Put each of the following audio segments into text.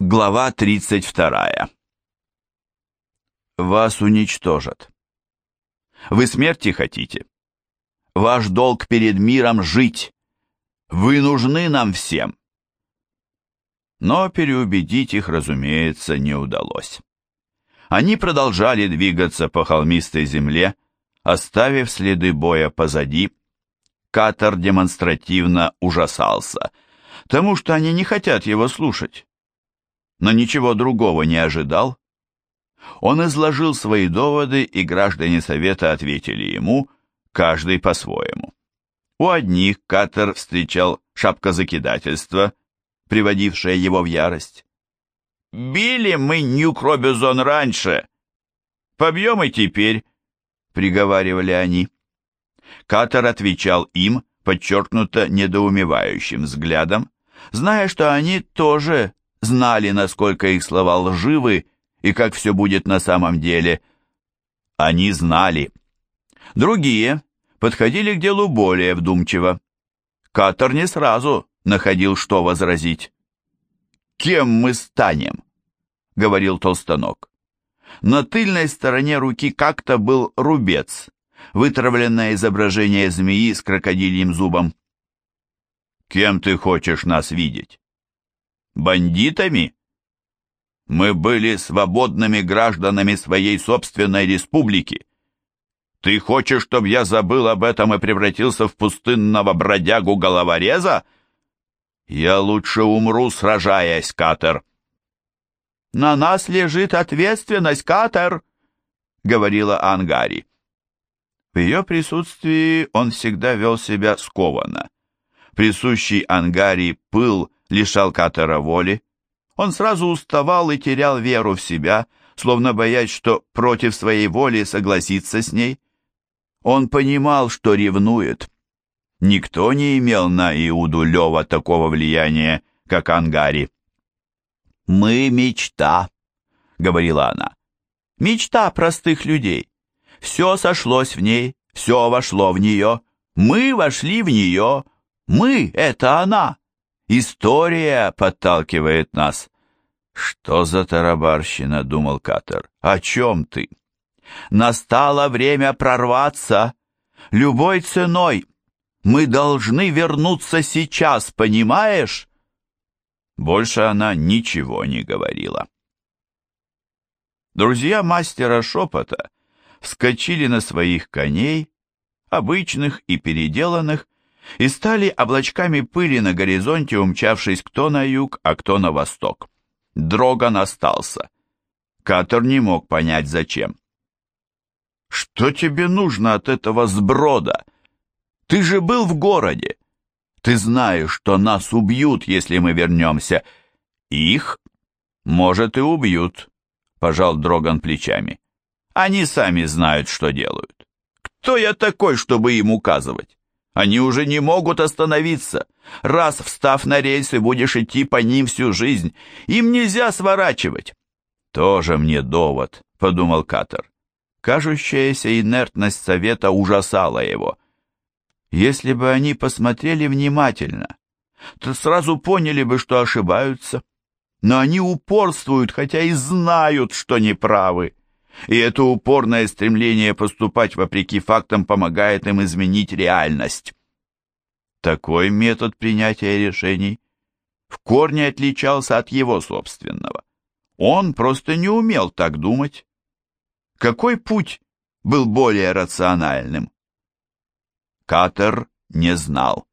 Глава 32. Вас уничтожат. Вы смерти хотите? Ваш долг перед миром жить. Вы нужны нам всем. Но переубедить их, разумеется, не удалось. Они продолжали двигаться по холмистой земле, оставив следы боя позади. Катер демонстративно ужасался тому, что они не хотят его слушать но ничего другого не ожидал. Он изложил свои доводы, и граждане Совета ответили ему, каждый по-своему. У одних Катер встречал шапкозакидательство, приводившее его в ярость. «Били мы Нью-Кробизон раньше! Побьем и теперь!» — приговаривали они. Катер отвечал им, подчеркнуто недоумевающим взглядом, зная, что они тоже знали, насколько их слова лживы и как все будет на самом деле. Они знали. Другие подходили к делу более вдумчиво. Катер не сразу находил, что возразить. «Кем мы станем?» — говорил Толстанок. На тыльной стороне руки как-то был рубец, вытравленное изображение змеи с крокодильем зубом. «Кем ты хочешь нас видеть?» Бандитами? Мы были свободными гражданами своей собственной республики. Ты хочешь, чтобы я забыл об этом и превратился в пустынного бродягу-головореза? Я лучше умру, сражаясь, Катер. На нас лежит ответственность, Катер, говорила Ангари. В ее присутствии он всегда вел себя скованно. Присущий Ангари пыл лишал Катера воли. Он сразу уставал и терял веру в себя, словно боясь, что против своей воли согласится с ней. Он понимал, что ревнует. Никто не имел на Иуду Лева такого влияния, как Ангари. «Мы — мечта», — говорила она. «Мечта простых людей. Все сошлось в ней, все вошло в нее. Мы вошли в нее. Мы — это она. История подталкивает нас. Что за тарабарщина, думал Катер. О чем ты? Настало время прорваться. Любой ценой. Мы должны вернуться сейчас, понимаешь? Больше она ничего не говорила. Друзья мастера шепота вскочили на своих коней, обычных и переделанных, и стали облачками пыли на горизонте, умчавшись кто на юг, а кто на восток. Дроган остался. Катер не мог понять, зачем. «Что тебе нужно от этого сброда? Ты же был в городе. Ты знаешь, что нас убьют, если мы вернемся. Их, может, и убьют», — пожал Дроган плечами. «Они сами знают, что делают. Кто я такой, чтобы им указывать?» Они уже не могут остановиться. Раз встав на рельсы, будешь идти по ним всю жизнь. Им нельзя сворачивать. Тоже мне довод, подумал Катер. Кажущаяся инертность совета ужасала его. Если бы они посмотрели внимательно, то сразу поняли бы, что ошибаются. Но они упорствуют, хотя и знают, что неправы. И это упорное стремление поступать вопреки фактам помогает им изменить реальность. Такой метод принятия решений в корне отличался от его собственного. Он просто не умел так думать. Какой путь был более рациональным? Катер не знал.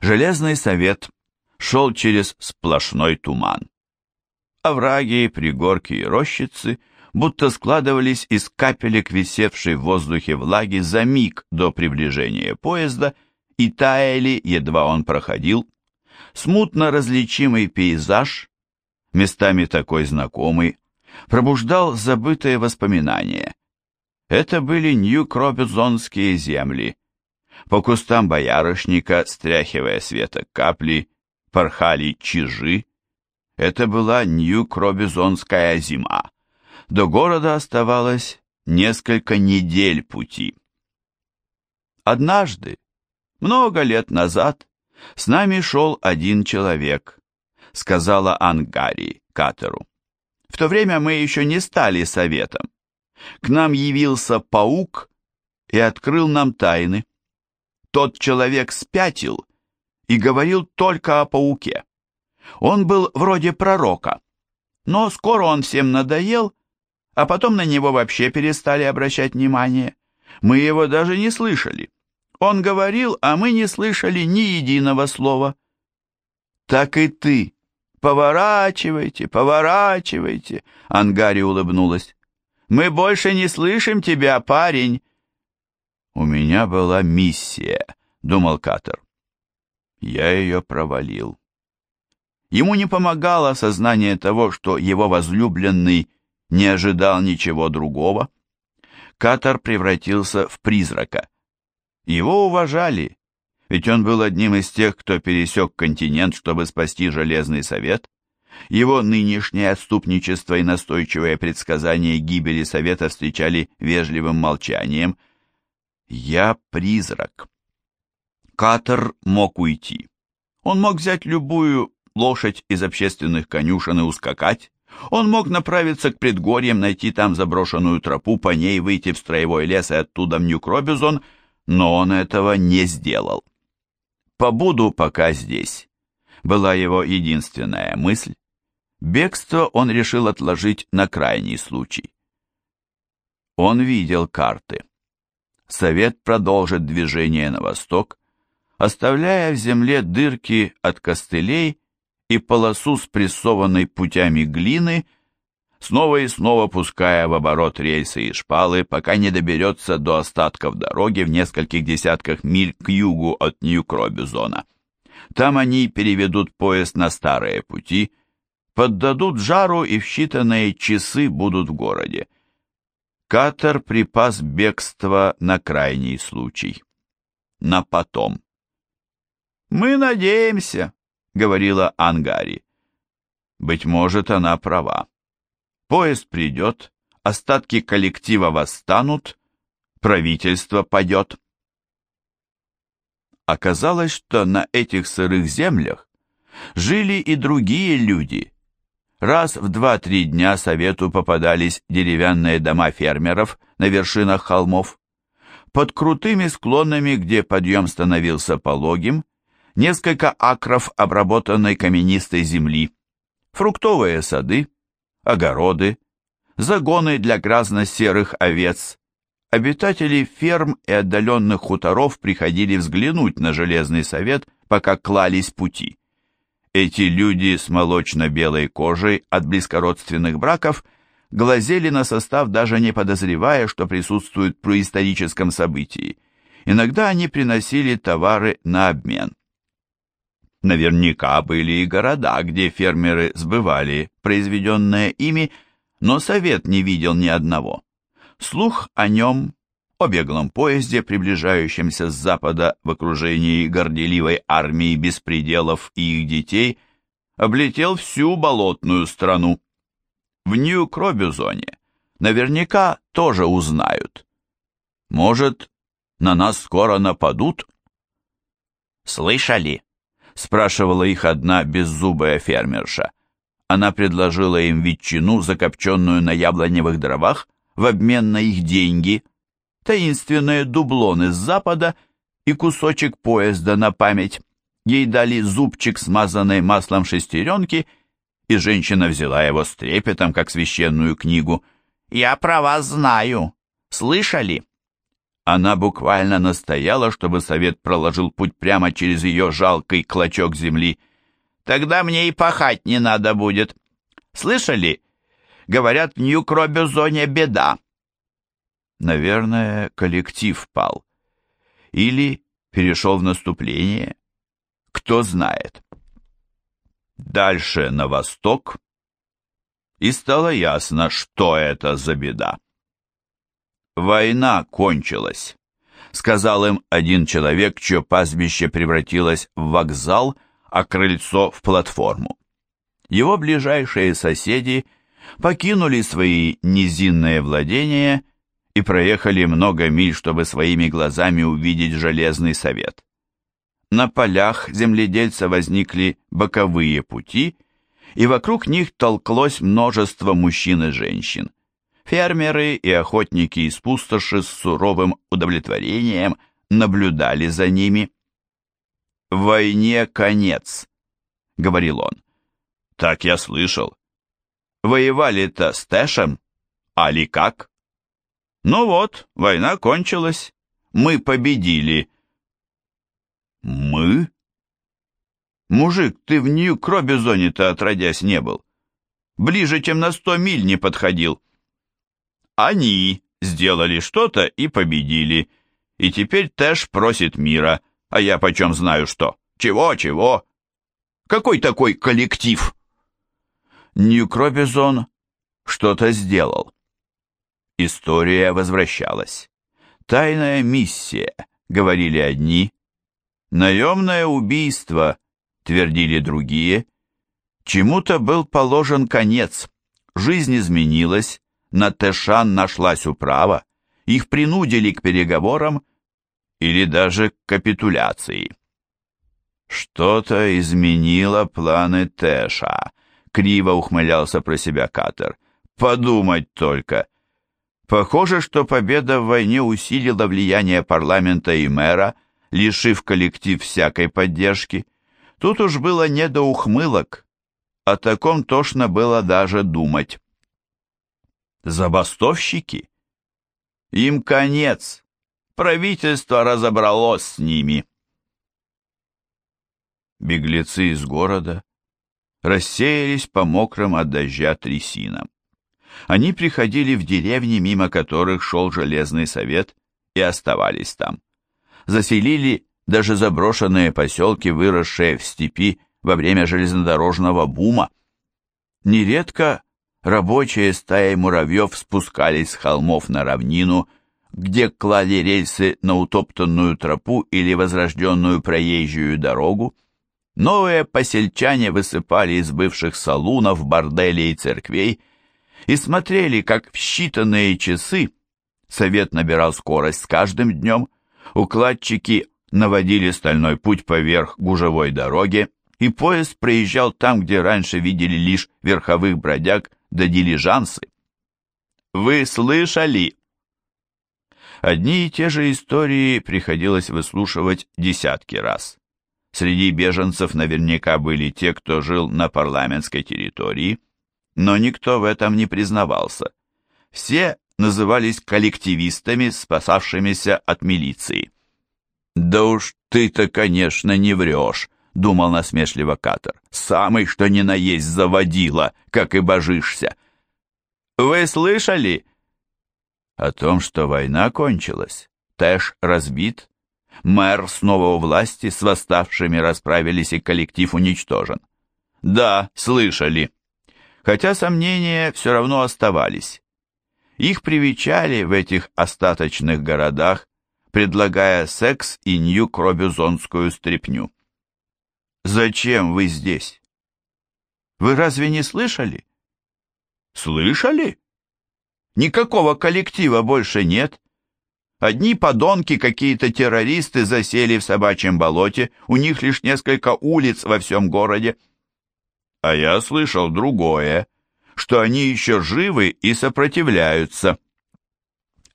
Железный совет шел через сплошной туман. Овраги, пригорки и рощицы будто складывались из капелек, висевшей в воздухе влаги за миг до приближения поезда, и таяли, едва он проходил. Смутно различимый пейзаж, местами такой знакомый, пробуждал забытые воспоминания. Это были Нью-Кробизонские земли. По кустам боярышника, стряхивая светок капли, порхали чижи, это была Нью-Кробизонская зима. До города оставалось несколько недель пути. Однажды, много лет назад, с нами шел один человек. сказала Ангари Катеру. В то время мы еще не стали советом. К нам явился паук и открыл нам тайны. Тот человек спятил и говорил только о пауке. Он был вроде пророка, но скоро он всем надоел, а потом на него вообще перестали обращать внимание. Мы его даже не слышали. Он говорил, а мы не слышали ни единого слова. Так и ты. Поворачивайте, поворачивайте, Ангари улыбнулась. Мы больше не слышим тебя, парень. У меня была миссия, думал Катер. Я ее провалил. Ему не помогало сознание того, что его возлюбленный не ожидал ничего другого. Катар превратился в призрака. Его уважали, ведь он был одним из тех, кто пересек континент, чтобы спасти Железный Совет. Его нынешнее отступничество и настойчивое предсказание гибели Совета встречали вежливым молчанием. «Я призрак». Катер мог уйти. Он мог взять любую лошадь из общественных конюшен и ускакать. Он мог направиться к предгорьям, найти там заброшенную тропу, по ней выйти в строевой лес и оттуда в Нью-Кробизон, но он этого не сделал. «Побуду пока здесь», была его единственная мысль. Бегство он решил отложить на крайний случай. Он видел карты. Совет продолжит движение на восток, оставляя в земле дырки от костылей и полосу спрессованной путями глины, снова и снова пуская в оборот рельсы и шпалы, пока не доберется до остатков дороги в нескольких десятках миль к югу от Нью-Кробизона. Там они переведут поезд на старые пути, поддадут жару и в считанные часы будут в городе. Катер припас бегство на крайний случай. На потом. «Мы надеемся», говорила Ангари. Быть может, она права. Поезд придет, остатки коллектива восстанут, правительство падет. Оказалось, что на этих сырых землях жили и другие люди. Раз в два-три дня совету попадались деревянные дома фермеров на вершинах холмов. Под крутыми склонами, где подъем становился пологим, несколько акров обработанной каменистой земли, фруктовые сады, огороды, загоны для грязно-серых овец. Обитатели ферм и отдаленных хуторов приходили взглянуть на Железный Совет, пока клались пути. Эти люди с молочно-белой кожей от близкородственных браков глазели на состав, даже не подозревая, что присутствуют при историческом событии. Иногда они приносили товары на обмен. Наверняка были и города, где фермеры сбывали произведенное ими, но совет не видел ни одного. Слух о нем, о беглом поезде, приближающемся с запада в окружении горделивой армии беспределов и их детей, облетел всю болотную страну. В Нью-Кробюзоне наверняка тоже узнают. Может, на нас скоро нападут? Слышали? Спрашивала их одна беззубая фермерша. Она предложила им ветчину, закопченную на яблоневых дровах, в обмен на их деньги, таинственные дублоны с запада и кусочек поезда на память. Ей дали зубчик, смазанный маслом шестеренки, и женщина взяла его с трепетом, как священную книгу. «Я про вас знаю. Слышали?» Она буквально настояла, чтобы совет проложил путь прямо через ее жалкий клочок земли. Тогда мне и пахать не надо будет. Слышали? Говорят, в Нью-Кробюзоне беда. Наверное, коллектив пал. Или перешел в наступление. Кто знает. Дальше на восток. И стало ясно, что это за беда. «Война кончилась», — сказал им один человек, чье пастбище превратилось в вокзал, а крыльцо в платформу. Его ближайшие соседи покинули свои низинные владения и проехали много миль, чтобы своими глазами увидеть Железный Совет. На полях земледельца возникли боковые пути, и вокруг них толклось множество мужчин и женщин. Фермеры и охотники из пустоши с суровым удовлетворением наблюдали за ними. «Войне конец», — говорил он. «Так я слышал. Воевали-то с Тэшем, али как?» «Ну вот, война кончилась. Мы победили». «Мы?» «Мужик, ты в Нью-Кробизоне-то отродясь не был. Ближе, чем на сто миль не подходил». «Они сделали что-то и победили. И теперь Тэш просит мира, а я почем знаю что. Чего-чего? Какой такой коллектив?» Нью-Кробизон что-то сделал. История возвращалась. «Тайная миссия», — говорили одни. «Наемное убийство», твердили другие. Чему-то был положен конец, жизнь изменилась, на Тэшан нашлась управа, их принудили к переговорам или даже к капитуляции. «Что-то изменило планы Тэша», — криво ухмылялся про себя Катер. «Подумать только!» Похоже, что победа в войне усилила влияние парламента и мэра, лишив коллектив всякой поддержки. Тут уж было не до ухмылок. О таком тошно было даже думать. Забастовщики? Им конец. Правительство разобралось с ними. Беглецы из города рассеялись по мокрым от дождя трясинам. Они приходили в деревни, мимо которых шел железный совет, и оставались там. Заселили даже заброшенные поселки, выросшие в степи во время железнодорожного бума. Нередко рабочие стаи муравьев спускались с холмов на равнину, где клали рельсы на утоптанную тропу или возрожденную проезжую дорогу. Новые посельчане высыпали из бывших салунов, борделей и церквей и смотрели, как в считанные часы совет набирал скорость с каждым днем, укладчики наводили стальной путь поверх гужевой дороги, и поезд проезжал там, где раньше видели лишь верховых бродяг да дилижансы. Вы слышали? Одни и те же истории приходилось выслушивать десятки раз. Среди беженцев наверняка были те, кто жил на парламентской территории, но никто в этом не признавался. Все назывались коллективистами, спасавшимися от милиции. «Да уж ты-то, конечно, не врешь», — думал насмешливо Катер. «Самый, что ни на есть, заводила, как и божишься». «Вы слышали?» «О том, что война кончилась. Тэш разбит. Мэр снова у власти, с восставшими расправились и коллектив уничтожен». «Да, слышали». Хотя сомнения все равно оставались. Их привечали в этих остаточных городах предлагая секс и нью-кробюзонскую стряпню. «Зачем вы здесь? Вы разве не слышали?» «Слышали? Никакого коллектива больше нет. Одни подонки, какие-то террористы засели в собачьем болоте, у них лишь несколько улиц во всем городе. А я слышал другое, что они еще живы и сопротивляются.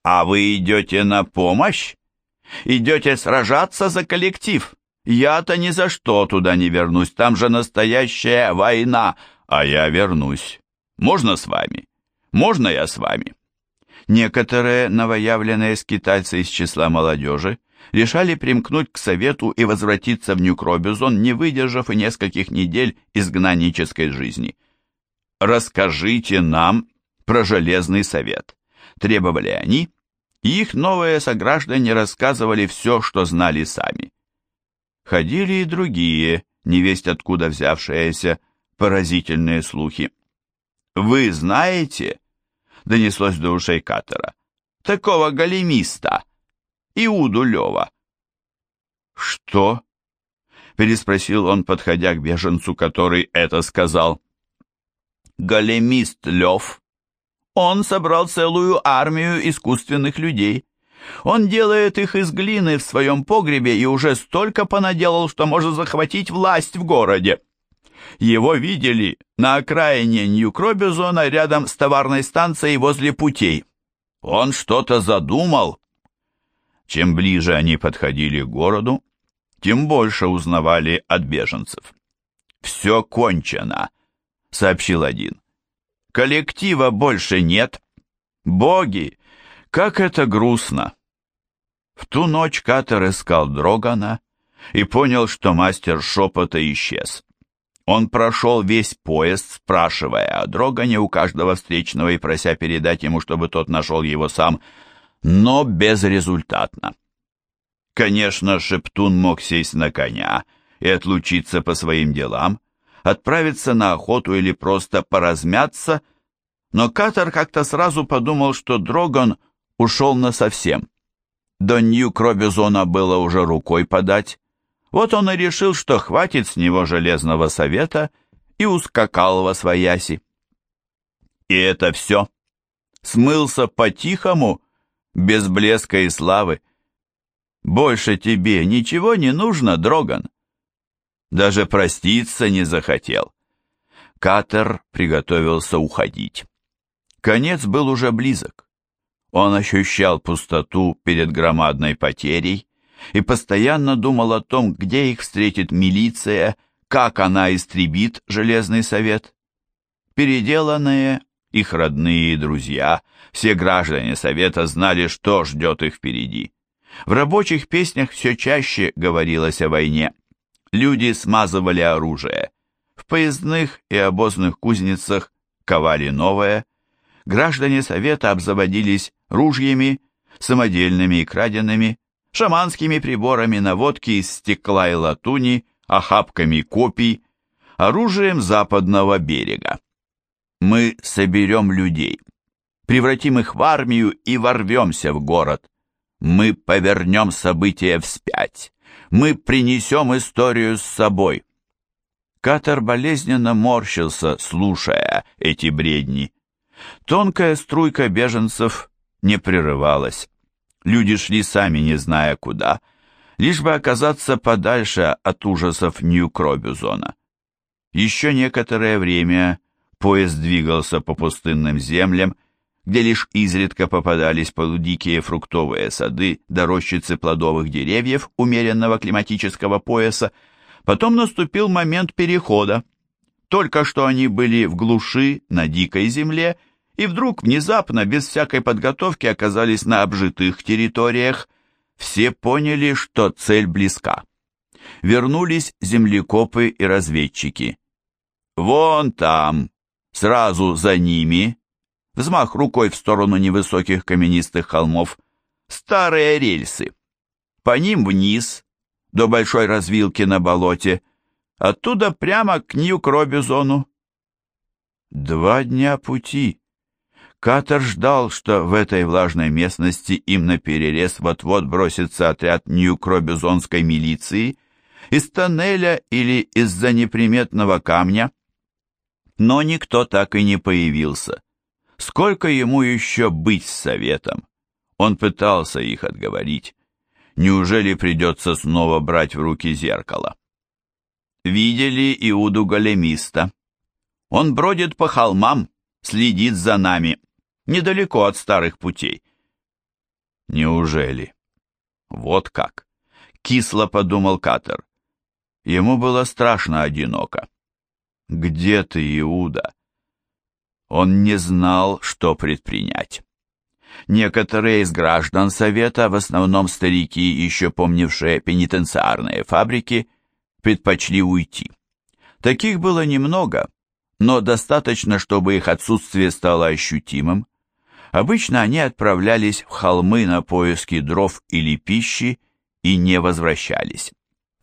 А вы идете на помощь? Идете сражаться за коллектив. Я-то ни за что туда не вернусь, там же настоящая война, а я вернусь. Можно с вами? Можно я с вами?» Некоторые новоявленные скитальцы из числа молодежи решали примкнуть к совету и возвратиться в Нью-Кробюзон, не выдержав и нескольких недель изгнаннической жизни. «Расскажите нам про Железный совет», – требовали они, их новые сограждане рассказывали все, что знали сами. Ходили и другие, невесть откуда взявшиеся, поразительные слухи. «Вы знаете?» — донеслось до ушей Катера. «Такого галимиста, Иуду Лева». «Что?» — переспросил он, подходя к беженцу, который это сказал. «Галимист Лев он собрал целую армию искусственных людей. Он делает их из глины в своем погребе и уже столько понаделал, что может захватить власть в городе. Его видели на окраине Нью-Кробизона рядом с товарной станцией возле путей. Он что-то задумал. Чем ближе они подходили к городу, тем больше узнавали от беженцев. «Все кончено», — сообщил один. «Коллектива больше нет. Боги, как это грустно!» В ту ночь Катер искал Дрогана и понял, что мастер шепота исчез. Он прошел весь поезд, спрашивая о Дрогане у каждого встречного и прося передать ему, чтобы тот нашел его сам, но безрезультатно. Конечно, Шептун мог сесть на коня и отлучиться по своим делам, отправиться на охоту или просто поразмяться, но Катер как-то сразу подумал, что Дроган ушел насовсем. До Нью-Кробизона было уже рукой подать. Вот он и решил, что хватит с него железного совета, и ускакал во свояси. И это все. Смылся по-тихому, без блеска и славы. Больше тебе ничего не нужно, Дроган. Даже проститься не захотел. Катер приготовился уходить. Конец был уже близок. Он ощущал пустоту перед громадной потерей и постоянно думал о том, где их встретит милиция, как она истребит Железный Совет. Переделанные, их родные и друзья, все граждане Совета знали, что ждет их впереди. В рабочих песнях все чаще говорилось о войне. Люди смазывали оружие. В поездных и обозных кузницах ковали новое. Граждане Совета обзаводились ружьями, самодельными и краденными, шаманскими приборами наводки из стекла и латуни, охапками копий, оружием западного берега. Мы соберем людей, превратим их в армию и ворвемся в город. Мы повернем события вспять. Мы принесем историю с собой. Катер болезненно морщился, слушая эти бредни. Тонкая струйка беженцев не прерывалась. Люди шли сами, не зная куда, лишь бы оказаться подальше от ужасов Нью-Кробюзона. Еще некоторое время поезд двигался по пустынным землям, где лишь изредка попадались полудикие фруктовые сады до рощицы плодовых деревьев умеренного климатического пояса, потом наступил момент перехода. Только что они были в глуши на дикой земле, и вдруг внезапно, без всякой подготовки, оказались на обжитых территориях. Все поняли, что цель близка. Вернулись землекопы и разведчики. «Вон там, сразу за ними», взмах рукой в сторону невысоких каменистых холмов, старые рельсы. По ним вниз, до большой развилки на болоте, оттуда прямо к Нью-Кробизону. Два дня пути. Катер ждал, что в этой влажной местности им на перерез вот-вот бросится отряд Нью-Кробизонской милиции из тоннеля или из-за неприметного камня. Но никто так и не появился. Сколько ему еще быть с советом? Он пытался их отговорить. Неужели придется снова брать в руки зеркало? Видели Иуду Галемиста. Он бродит по холмам, следит за нами недалеко от старых путей. Неужели? Вот как. Кисло подумал Катер. Ему было страшно одиноко. Где ты, Иуда? Он не знал, что предпринять. Некоторые из граждан Совета, в основном старики, еще помнившие пенитенциарные фабрики, предпочли уйти. Таких было немного, но достаточно, чтобы их отсутствие стало ощутимым. Обычно они отправлялись в холмы на поиски дров или пищи и не возвращались.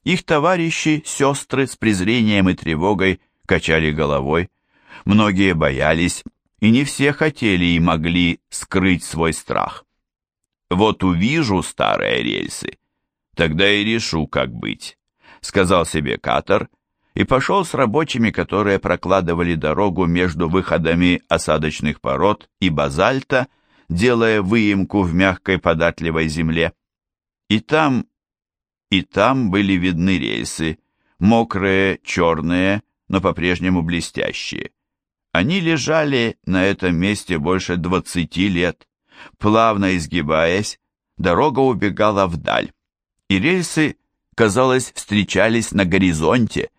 Их товарищи, сестры с презрением и тревогой качали головой. Многие боялись, и не все хотели и могли скрыть свой страх. «Вот увижу старые рельсы, тогда и решу, как быть», — сказал себе Катер и пошел с рабочими, которые прокладывали дорогу между выходами осадочных пород и базальта, делая выемку в мягкой податливой земле. И там, и там были видны рельсы, мокрые, черные, но по-прежнему блестящие. Они лежали на этом месте больше двадцати лет. Плавно изгибаясь, дорога убегала вдаль, и рельсы, казалось, встречались на горизонте.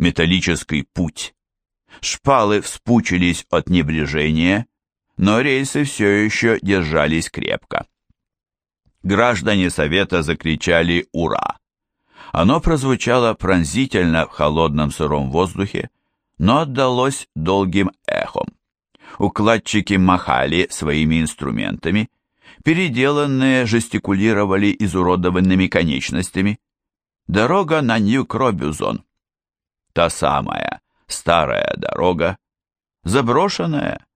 Металлический путь. Шпалы вспучились от небрежения, но рельсы все еще держались крепко. Граждане Совета закричали «Ура!». Оно прозвучало пронзительно в холодном сыром воздухе, но отдалось долгим эхом. Укладчики махали своими инструментами, переделанные жестикулировали изуродованными конечностями. Дорога на Нью-Кробюзон. Та самая старая дорога, заброшенная,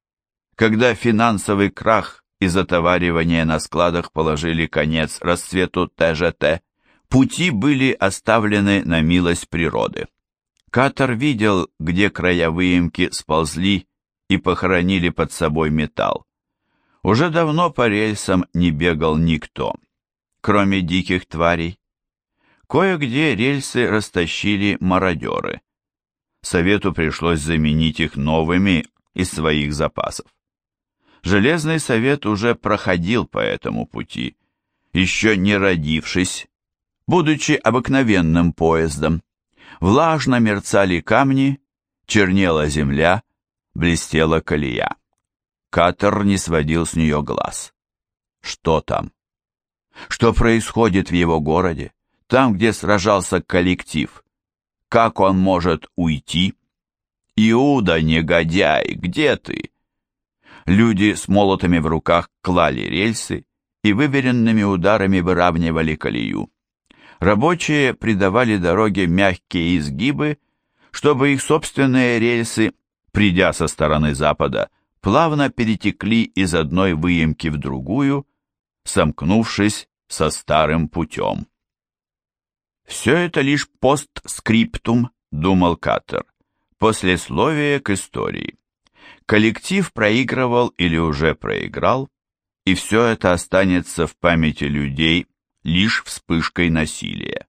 когда финансовый крах и затоваривание на складах положили конец расцвету ТЖТ, пути были оставлены на милость природы. Катер видел, где края выемки сползли и похоронили под собой металл. Уже давно по рельсам не бегал никто, кроме диких тварей. Кое-где рельсы растащили мародеры. Совету пришлось заменить их новыми из своих запасов. Железный совет уже проходил по этому пути, еще не родившись, будучи обыкновенным поездом. Влажно мерцали камни, чернела земля, блестела колея. Катер не сводил с нее глаз. Что там? Что происходит в его городе? Там, где сражался коллектив? Как он может уйти? Иуда, негодяй, где ты? Люди с молотами в руках клали рельсы и выверенными ударами выравнивали колею. Рабочие придавали дороге мягкие изгибы, чтобы их собственные рельсы, придя со стороны запада, плавно перетекли из одной выемки в другую, сомкнувшись со старым путем. «Все это лишь постскриптум», — думал Каттер, послесловие к истории. Коллектив проигрывал или уже проиграл, и все это останется в памяти людей лишь вспышкой насилия.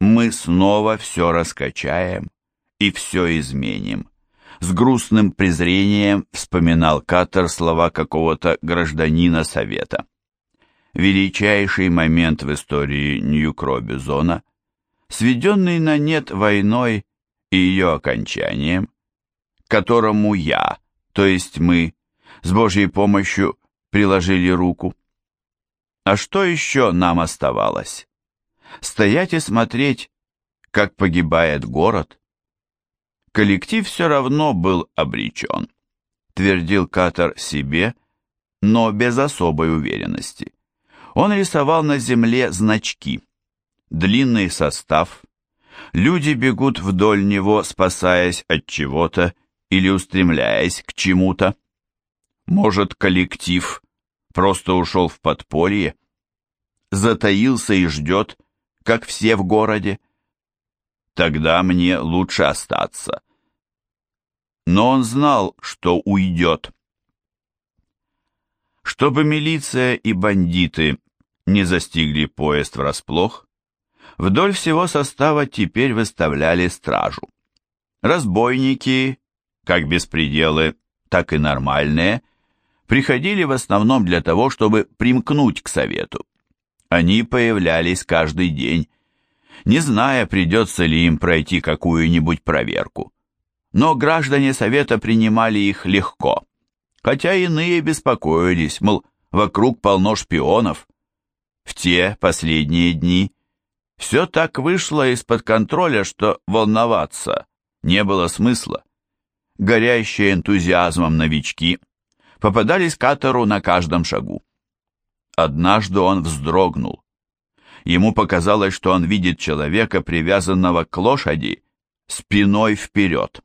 Мы снова все раскачаем и все изменим. С грустным презрением вспоминал Катер слова какого-то гражданина Совета. Величайший момент в истории Нью-Кробизона, сведенный на нет войной и ее окончанием, которому я, то есть мы, с Божьей помощью приложили руку. А что еще нам оставалось? Стоять и смотреть, как погибает город? Коллектив все равно был обречен, твердил Катар себе, но без особой уверенности. Он рисовал на земле значки, длинный состав, люди бегут вдоль него, спасаясь от чего-то или устремляясь к чему-то. Может, коллектив просто ушел в подполье, затаился и ждет, как все в городе. Тогда мне лучше остаться. Но он знал, что уйдет. Чтобы милиция и бандиты не застигли поезд врасплох, вдоль всего состава теперь выставляли стражу. Разбойники, как беспределы, так и нормальные, приходили в основном для того, чтобы примкнуть к совету. Они появлялись каждый день, не зная, придется ли им пройти какую-нибудь проверку. Но граждане совета принимали их легко, хотя иные беспокоились, мол, вокруг полно шпионов. В те последние дни все так вышло из-под контроля, что волноваться не было смысла. Горящие энтузиазмом новички – попадались Катору на каждом шагу. Однажды он вздрогнул. Ему показалось, что он видит человека, привязанного к лошади, спиной вперед.